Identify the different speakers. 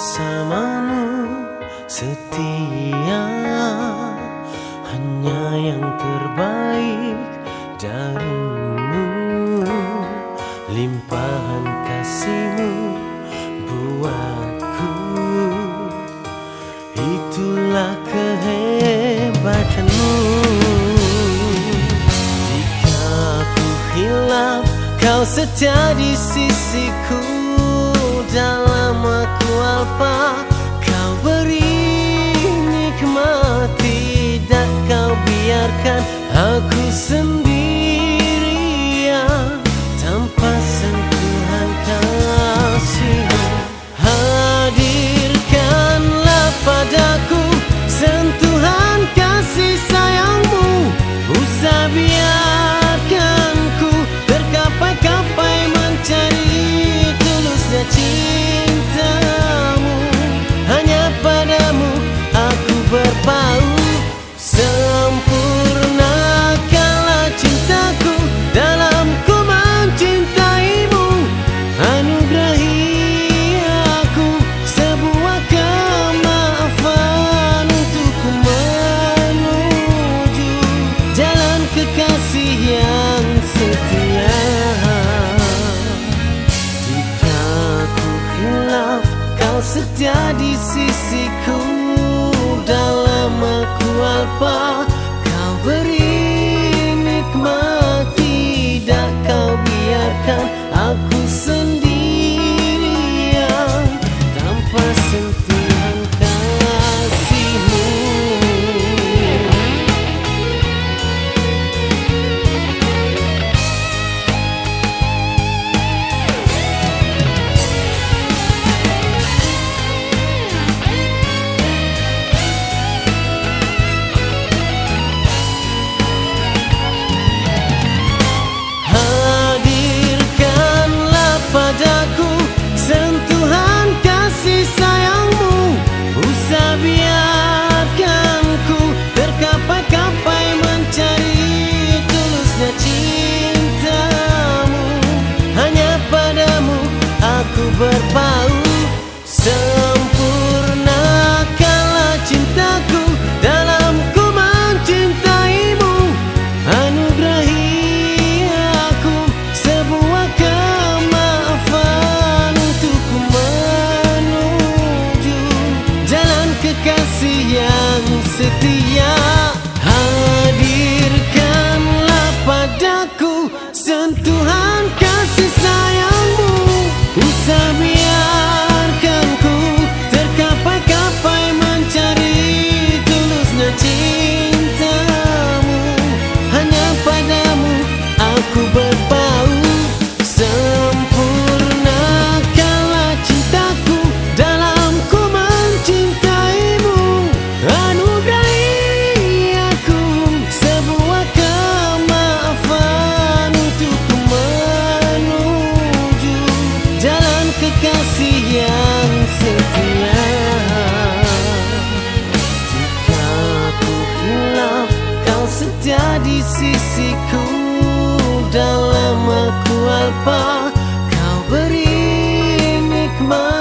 Speaker 1: bersamamu setia. Hanya yang terbaik darimu. Limpahan kasihmu buatku. Itulah kehebatanmu. Jika aku hilang, kau setia di sisiku. Dalam aku alpa. Kau beri nikmat Tidak kau biarkan aku sendirian setia di sisiku Dalam aku alpa kau beri nikmat Tidak kau biarkan aku sendirian aku berpaut kekasih yang setia. Jika ku hilaf kau setia di sisiku. Dalam aku alpa kau beri nikmat